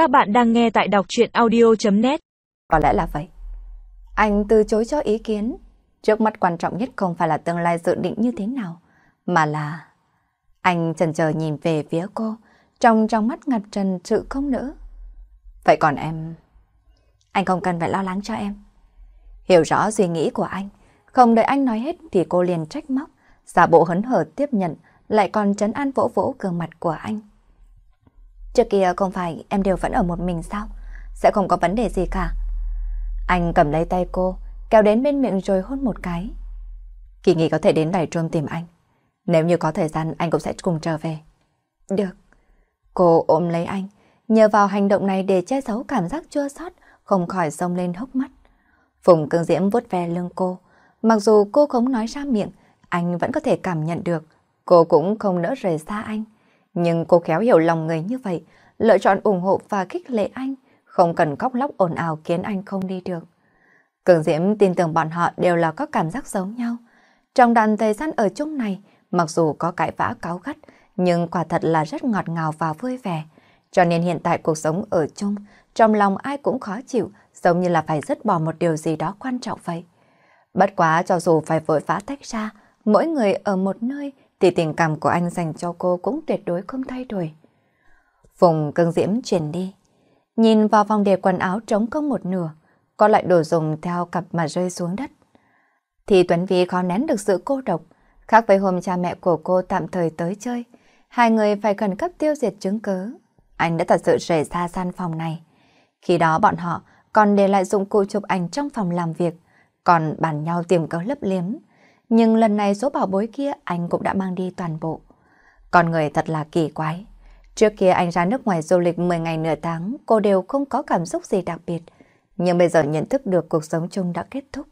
Các bạn đang nghe tại đọc chuyện audio.net Có lẽ là vậy. Anh từ chối cho ý kiến. Trước mắt quan trọng nhất không phải là tương lai dự định như thế nào, mà là... Anh chần chờ nhìn về phía cô, trong trong mắt ngập trần sự không nữa. Vậy còn em... Anh không cần phải lo lắng cho em. Hiểu rõ suy nghĩ của anh, không đợi anh nói hết thì cô liền trách móc, giả bộ hấn hở tiếp nhận, lại còn trấn an vỗ vỗ gương mặt của anh. Trước kia không phải em đều vẫn ở một mình sao? Sẽ không có vấn đề gì cả. Anh cầm lấy tay cô, kéo đến bên miệng rồi hôn một cái. Kỳ nghỉ có thể đến đài trôn tìm anh. Nếu như có thời gian anh cũng sẽ cùng trở về. Được. Cô ôm lấy anh, nhờ vào hành động này để che giấu cảm giác chua xót, không khỏi sông lên hốc mắt. Phùng cương diễm vuốt ve lưng cô. Mặc dù cô không nói ra miệng, anh vẫn có thể cảm nhận được. Cô cũng không nỡ rời xa anh. Nhưng cô khéo hiểu lòng người như vậy, lựa chọn ủng hộ và khích lệ anh, không cần khóc lóc ồn ào khiến anh không đi được. Cường Diễm tin tưởng bọn họ đều là có cảm giác giống nhau. Trong đoạn thời gian ở chung này, mặc dù có cãi vã cáo gắt, nhưng quả thật là rất ngọt ngào và vui vẻ. Cho nên hiện tại cuộc sống ở chung, trong lòng ai cũng khó chịu, giống như là phải dứt bỏ một điều gì đó quan trọng vậy. Bất quá cho dù phải vội vã tách ra, mỗi người ở một nơi thì tình cảm của anh dành cho cô cũng tuyệt đối không thay đổi. Phùng cưng diễm chuyển đi. Nhìn vào vòng đề quần áo trống không một nửa, có lại đồ dùng theo cặp mà rơi xuống đất. Thì Tuấn Vy khó nén được sự cô độc, khác với hôm cha mẹ của cô tạm thời tới chơi. Hai người phải khẩn cấp tiêu diệt chứng cứ. Anh đã thật sự rời xa gian phòng này. Khi đó bọn họ còn để lại dụng cụ chụp ảnh trong phòng làm việc, còn bàn nhau tìm cớ lấp liếm. Nhưng lần này số bảo bối kia anh cũng đã mang đi toàn bộ. Con người thật là kỳ quái. Trước kia anh ra nước ngoài du lịch 10 ngày nửa tháng, cô đều không có cảm xúc gì đặc biệt. Nhưng bây giờ nhận thức được cuộc sống chung đã kết thúc.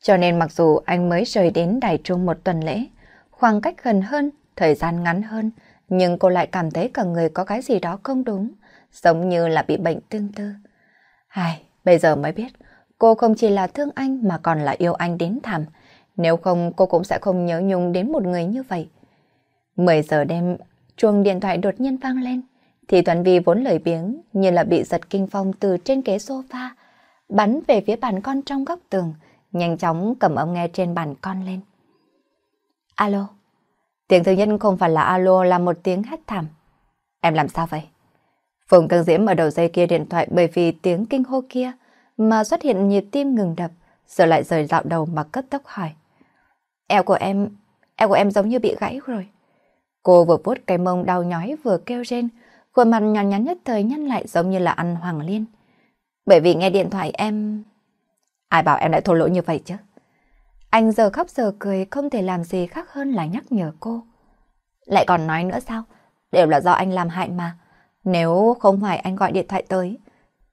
Cho nên mặc dù anh mới rời đến Đài Trung một tuần lễ, khoảng cách gần hơn, thời gian ngắn hơn, nhưng cô lại cảm thấy cả người có cái gì đó không đúng, giống như là bị bệnh tương tư. Ai, bây giờ mới biết, cô không chỉ là thương anh mà còn là yêu anh đến thảm. Nếu không cô cũng sẽ không nhớ nhung đến một người như vậy. 10 giờ đêm, chuông điện thoại đột nhiên vang lên. Thì Tuấn Vi vốn lời biếng như là bị giật kinh phong từ trên ghế sofa, bắn về phía bàn con trong góc tường, nhanh chóng cầm ống nghe trên bàn con lên. Alo. Tiếng thứ nhất không phải là alo là một tiếng hét thảm. Em làm sao vậy? Phùng Cương Diễm ở đầu dây kia điện thoại bởi vì tiếng kinh hô kia mà xuất hiện nhịp tim ngừng đập, rồi lại rời dạo đầu mà cấp tốc hỏi. Eo của em, eo của em giống như bị gãy rồi. Cô vừa vuốt cái mông đau nhói vừa kêu rên, khuôn mặt nhỏ nhắn nhất thời nhăn lại giống như là ăn hoàng liên. Bởi vì nghe điện thoại em... Ai bảo em lại thô lỗ như vậy chứ? Anh giờ khóc giờ cười không thể làm gì khác hơn là nhắc nhở cô. Lại còn nói nữa sao? Đều là do anh làm hại mà. Nếu không phải anh gọi điện thoại tới,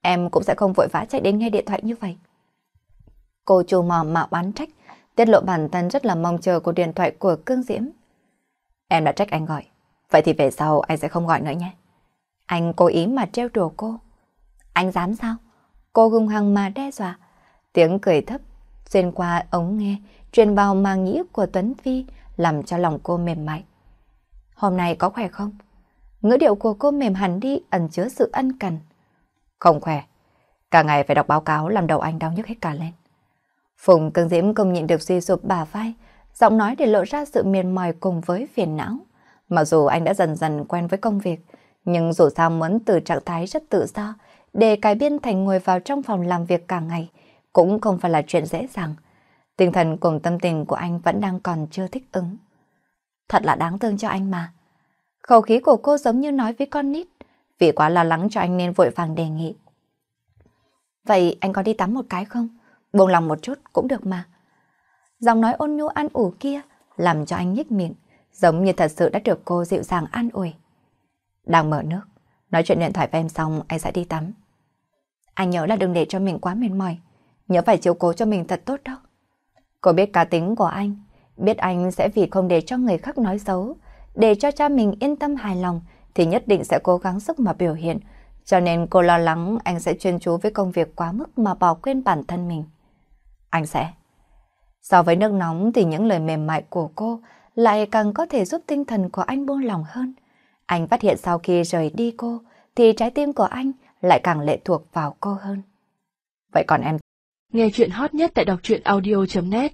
em cũng sẽ không vội vã chạy đến nghe điện thoại như vậy. Cô trù mò mà oán trách, tiết lộ bản thân rất là mong chờ của điện thoại của Cương Diễm. Em đã trách anh gọi, vậy thì về sau anh sẽ không gọi nữa nhé. Anh cố ý mà treo đùa cô. Anh dám sao? Cô hung hăng mà đe dọa. Tiếng cười thấp, xuyên qua ống nghe, truyền vào màng nhĩ của Tuấn Phi, làm cho lòng cô mềm mại. Hôm nay có khỏe không? Ngữ điệu của cô mềm hẳn đi, ẩn chứa sự ân cần. Không khỏe. Cả ngày phải đọc báo cáo làm đầu anh đau nhức hết cả lên. Phùng cương diễm không nhịn được suy sụp bà vai, giọng nói để lộ ra sự miền mỏi cùng với phiền não. Mặc dù anh đã dần dần quen với công việc, nhưng dù sao muốn từ trạng thái rất tự do để cải biên thành ngồi vào trong phòng làm việc cả ngày cũng không phải là chuyện dễ dàng. Tinh thần cùng tâm tình của anh vẫn đang còn chưa thích ứng. Thật là đáng thương cho anh mà. Khẩu khí của cô giống như nói với con nít, vì quá lo lắng cho anh nên vội vàng đề nghị. Vậy anh có đi tắm một cái không? Buông lòng một chút cũng được mà. Giọng nói ôn nhu an ủi kia làm cho anh nhếch miệng, giống như thật sự đã được cô dịu dàng an ủi. Đang mở nước, nói chuyện điện thoại với em xong anh sẽ đi tắm. Anh nhớ là đừng để cho mình quá mệt mỏi, nhớ phải chiếu cố cho mình thật tốt đó. Cô biết cá tính của anh, biết anh sẽ vì không để cho người khác nói xấu, để cho cha mình yên tâm hài lòng thì nhất định sẽ cố gắng sức mà biểu hiện, cho nên cô lo lắng anh sẽ chuyên chú với công việc quá mức mà bỏ quên bản thân mình. Anh sẽ. So với nước nóng thì những lời mềm mại của cô lại càng có thể giúp tinh thần của anh buông lòng hơn. Anh phát hiện sau khi rời đi cô thì trái tim của anh lại càng lệ thuộc vào cô hơn. Vậy còn em? Nghe chuyện hot nhất tại đọc truyện audio.net